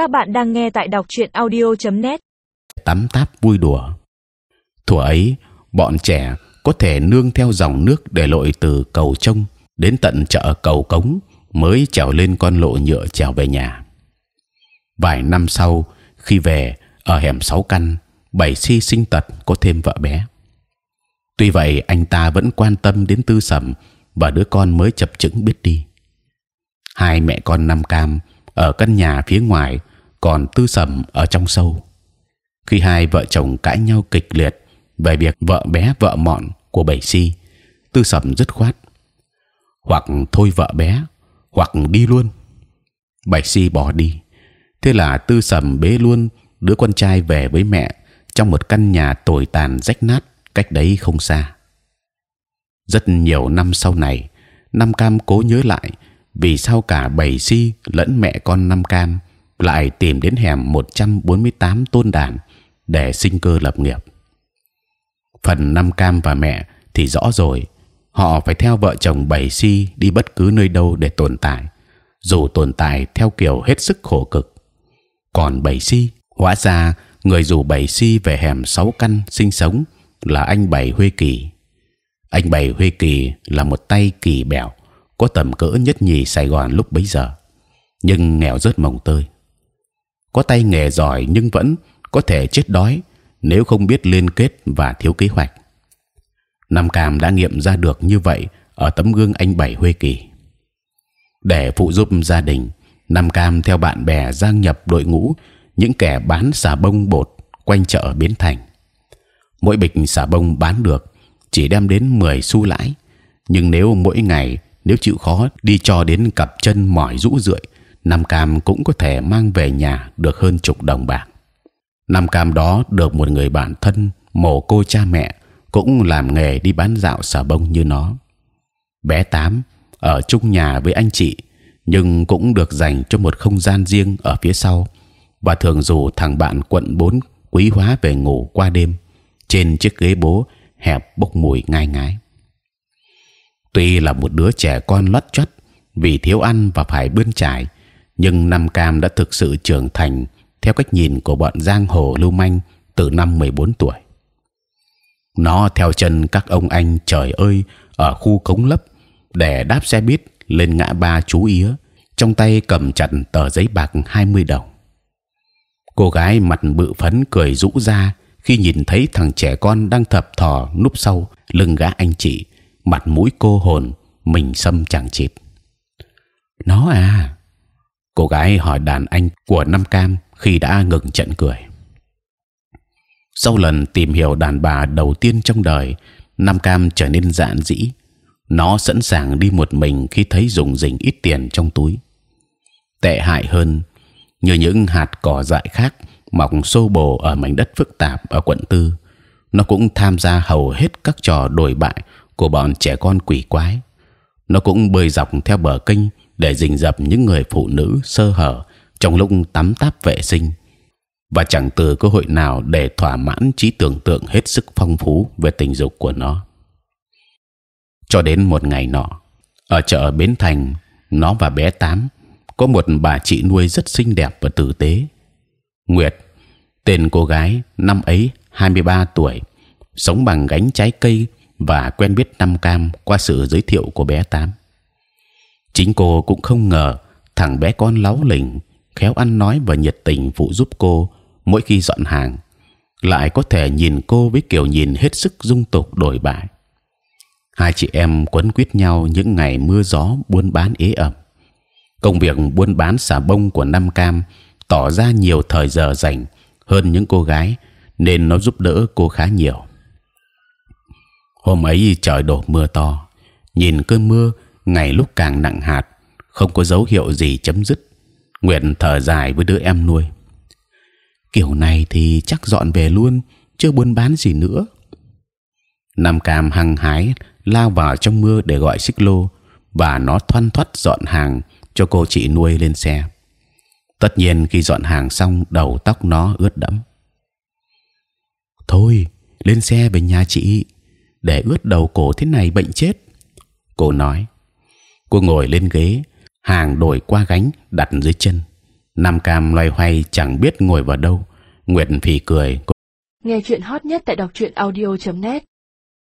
Các bạn đang nghe tại đọc truyện audio.net. tắm táp vui đùa. Thuở ấy, bọn trẻ có thể nương theo dòng nước để lội từ cầu trông đến tận chợ cầu cống mới trèo lên con lộ nhựa trèo về nhà. Vài năm sau, khi về ở hẻm sáu căn, bảy si sinh tật có thêm vợ bé. Tuy vậy, anh ta vẫn quan tâm đến tư sầm và đứa con mới chập chững biết đi. Hai mẹ con năm cam ở căn nhà phía ngoài, còn tư sầm ở trong sâu. Khi hai vợ chồng cãi nhau kịch liệt về việc vợ bé vợ mọn của bảy si, tư sầm dứt khoát hoặc thôi vợ bé hoặc đi luôn. Bảy si bỏ đi, thế là tư sầm bế luôn đứa con trai về với mẹ trong một căn nhà tồi tàn rách nát cách đấy không xa. Rất nhiều năm sau này, Nam Cam cố nhớ lại vì sao cả bảy si lẫn mẹ con Nam Cam lại tìm đến hẻm 148 tôn đàn để sinh cơ lập nghiệp. Phần Nam Cam và mẹ thì rõ rồi, họ phải theo vợ chồng bảy si đi bất cứ nơi đâu để tồn tại, dù tồn tại theo kiểu hết sức khổ cực. Còn bảy si, hóa ra người rủ bảy si về hẻm sáu căn sinh sống là anh bảy Huê Kỳ. Anh bảy Huê Kỳ là một tay kỳ bẻo, có tầm cỡ nhất nhì Sài Gòn lúc bấy giờ, nhưng nghèo rớt mồng tơi. Có tay nghề giỏi nhưng vẫn có thể chết đói nếu không biết liên kết và thiếu kế hoạch. Nam Cam đã nghiệm ra được như vậy ở tấm gương anh bảy Huê Kỳ. Để phụ giúp gia đình, Nam Cam theo bạn bè gia nhập đội ngũ những kẻ bán xà bông bột quanh chợ biến thành. Mỗi bịch xà bông bán được chỉ đem đến 10 xu lãi, nhưng nếu mỗi ngày nếu chịu khó đi cho đến cặp chân mỏi rũ rượi, Nam Cam cũng có thể mang về nhà được hơn chục đồng bạc. Nam Cam đó được một người bạn thân mồ cô cha mẹ cũng làm nghề đi bán dạo xà bông như nó. Bé tám ở chung nhà với anh chị, nhưng cũng được dành cho một không gian riêng ở phía sau và thường rủ thằng bạn quận 4 quý hóa về ngủ qua đêm trên chiếc ghế bố hẹp bốc mùi ngai ngái. Tuy là một đứa trẻ con lót chót vì thiếu ăn và phải bươn trải, nhưng Nam Cam đã thực sự trưởng thành theo cách nhìn của bọn giang hồ lưu manh từ năm 14 tuổi. Nó theo chân các ông anh trời ơi ở khu cống lấp để đáp xe buýt lên ngã ba chú yế, trong tay cầm chặt tờ giấy bạc 20 đồng. Cô gái mặt bự phấn cười rũ ra khi nhìn thấy thằng trẻ con đang thập thò núp sau lưng gã anh chị, mặt mũi cô hồn, mình xâm chẳng chịt. Nó à? Cô gái hỏi đàn anh của Nam Cam khi đã ngừng trận cười. Sau lần tìm hiểu đàn bà đầu tiên trong đời, Nam Cam trở nên dạn dĩ. Nó sẵn sàng đi một mình khi thấy dùng dình ít tiền trong túi. Tệ hại hơn, như những hạt cỏ dại khác mọc xô bồ ở mảnh đất phức tạp ở quận tư, nó cũng tham gia hầu hết các trò đổi bại của bọn trẻ con quỷ quái. Nó cũng bơi dọc theo bờ kênh để rình rập những người phụ nữ sơ hở trong lúc tắm táp vệ sinh và chẳng từ cơ hội nào để thỏa mãn trí tưởng tượng hết sức phong phú về tình dục của nó. Cho đến một ngày nọ, ở chợ bến thành, nó và bé tám có một bà chị nuôi rất xinh đẹp và tử tế. Nguyệt, tên cô gái năm ấy 23 tuổi, sống bằng gánh trái cây và quen biết năm cam qua sự giới thiệu của bé tám. Chính cô cũng không ngờ thằng bé con láu lỉnh, khéo ăn nói và nhiệt tình phụ giúp cô mỗi khi dọn hàng, lại có thể nhìn cô với kiểu nhìn hết sức dung tục đổi bại. Hai chị em quấn quýt nhau những ngày mưa gió buôn bán ế ẩm. Công việc buôn bán xà bông của Nam Cam tỏ ra nhiều thời giờ dành hơn những cô gái, nên nó giúp đỡ cô khá nhiều. Hôm ấy trời đổ mưa to, nhìn cơn mưa ngày lúc càng nặng hạt, không có dấu hiệu gì chấm dứt. Nguyện thở dài với đứa em nuôi. Kiểu này thì chắc dọn về luôn, chưa buôn bán gì nữa. Nam Cam hăng hái lao vào trong mưa để gọi xích lô và nó thoăn thoắt dọn hàng cho cô chị nuôi lên xe. Tất nhiên khi dọn hàng xong, đầu tóc nó ướt đẫm. Thôi, lên xe về nhà chị, để ướt đầu cổ thế này bệnh chết. Cô nói. Cô ngồi lên ghế, hàng đổi qua gánh đặt dưới chân. Nam Cam loay hoay chẳng biết ngồi vào đâu. Nguyệt phì cười. Nghe chuyện hot nhất tại đọc truyện audio.net